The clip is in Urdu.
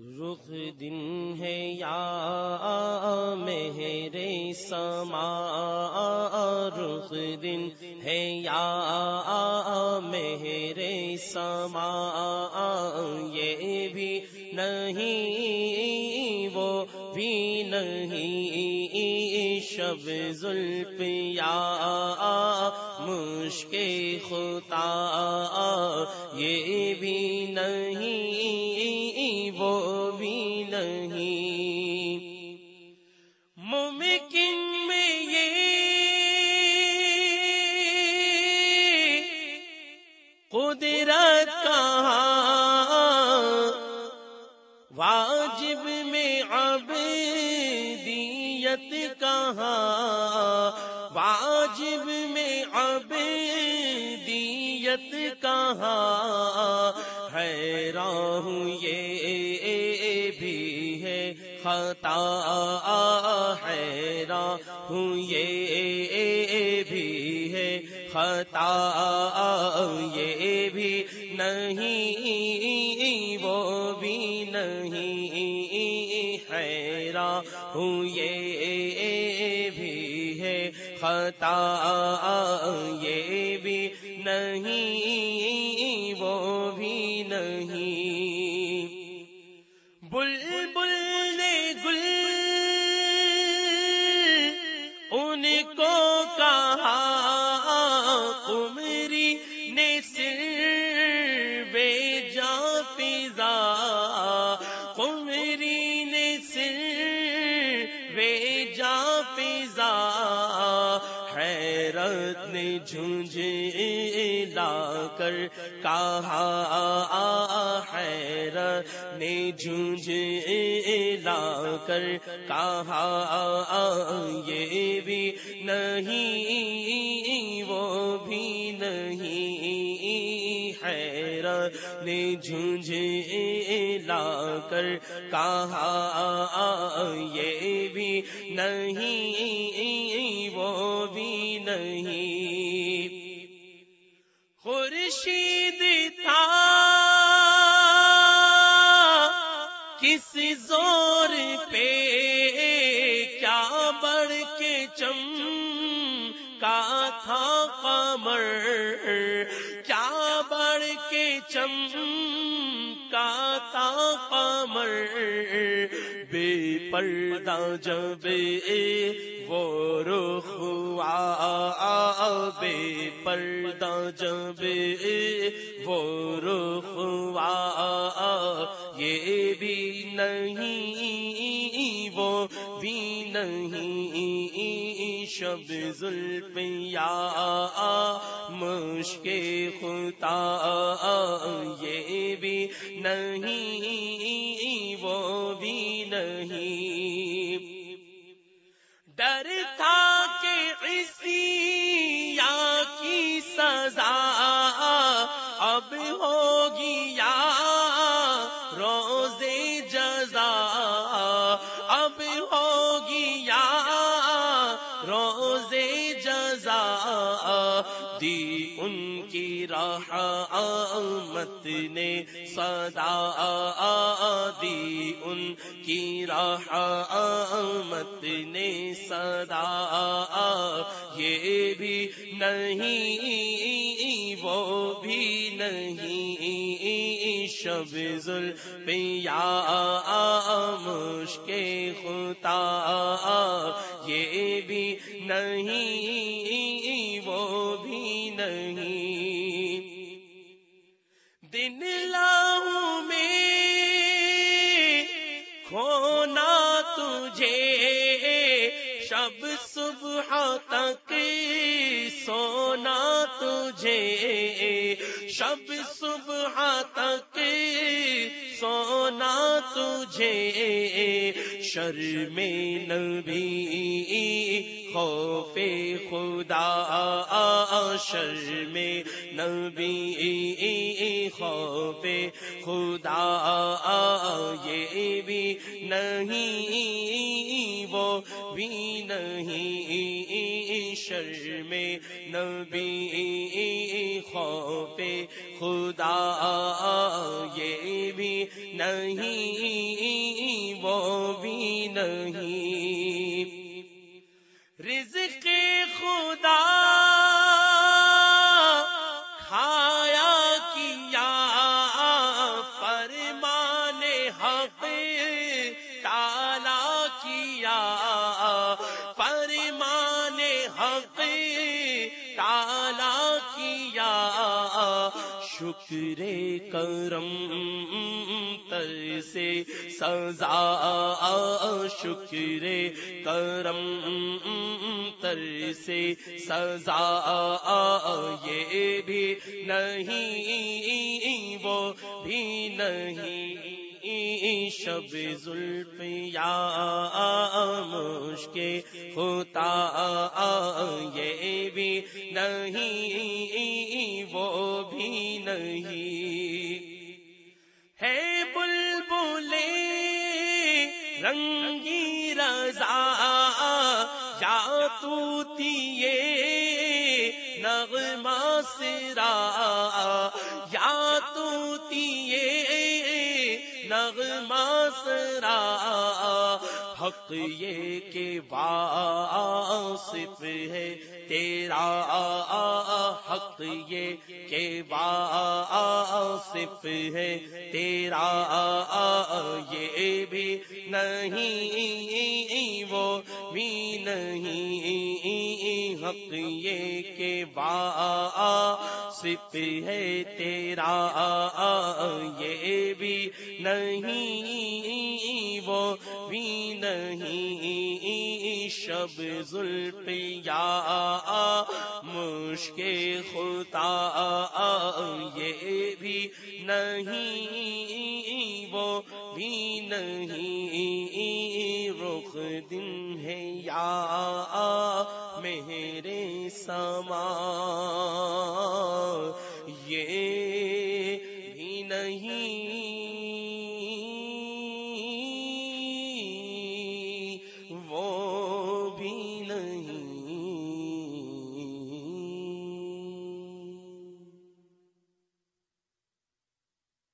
رخ دن ہے یا میرے سما رخ دن ہے یا میرے سما یہ بھی نہیں، وہ بھی نہیں۔ شب زلف یا مشکل خطا، یہ بھی نہیں۔ قدرت کہاں؟ واجب میں اب دیت کہاں؟ واجب میں اب دیت کہاں؟ حیران ہوں یہ بھی ہے خطا، حیران ہوں یہ خطا، یہ بھی نہیں، وہ بھی نہیں، حیران ہوں، یہ بھی ہے خطا، یہ بھی نہیں حیرت نے جھنج لا کر کہا حیرت نے جھنج لا کر کہا یہ بھی نہیں، وہ بھی نہیں۔ نے جھنج لا کر کہا، یہ بھی نہیں، وہ بھی نہیں۔ خورشید تھا۔ کس زور پہ؟ کیا بڑھ کے چم کا تھا قمر؟ کے قمر، بے پردہ جب وہ رخ بے پردہ جب وہ رخ یہ بھی نہیں، وہ بھی نہیں۔ شب زلف یا خطا، یہ بھی نہیں، وہ بھی نہیں۔ ڈر تھا کہ اسی یا کی سزا اب ہوگی یا روزے جزا، اب ہوگی یا روزے جزا دی ان کی راہ آمت نے صدا دی ان کی راہ آمت نے صدا یہ بھی نہیں وہ بھی نہیں شب ظلم یا مشکل خطا، یہ بھی نہیں، وہ بھی نہیں۔ دن لاؤں میں کھونا تجھے صبح تک سونا تجھے۔ شب صبح تک سونا تجھے۔ شرم نبی، خوف خدا۔ شرم نبی، خوف خدا۔ یہ بھی نہیں۔ وہ بھی نہیں شرم نبی خوف خدا یہ بھی نہیں وہ بھی نہیں شکر کرم تر سے سزا۔ شکر کرم تر سے سزا۔ یہ بھی نہیں، وہ بھی نہیں۔ شب زلف یا مشک ہوتا یہ بھی نہیں، وہ بھی نہیں۔ ہے بل بولے رنگی رضا، یا تو تیے نغمہ سرا۔ نغمہ حق یہ کہ واصف ہے تیرا، حق یہ کہ واصف ہے تیرا، یہ بھی نہیں، وہ بھی نہیں، حق یہ کہ واصف ہے تیرا، یہ بھی نہیں وہ بھی نہیں شب زلف یا مشک خطا، یہ بھی نہیں، وہ بھی نہیں، رخ دن ہے یا میرے سما۔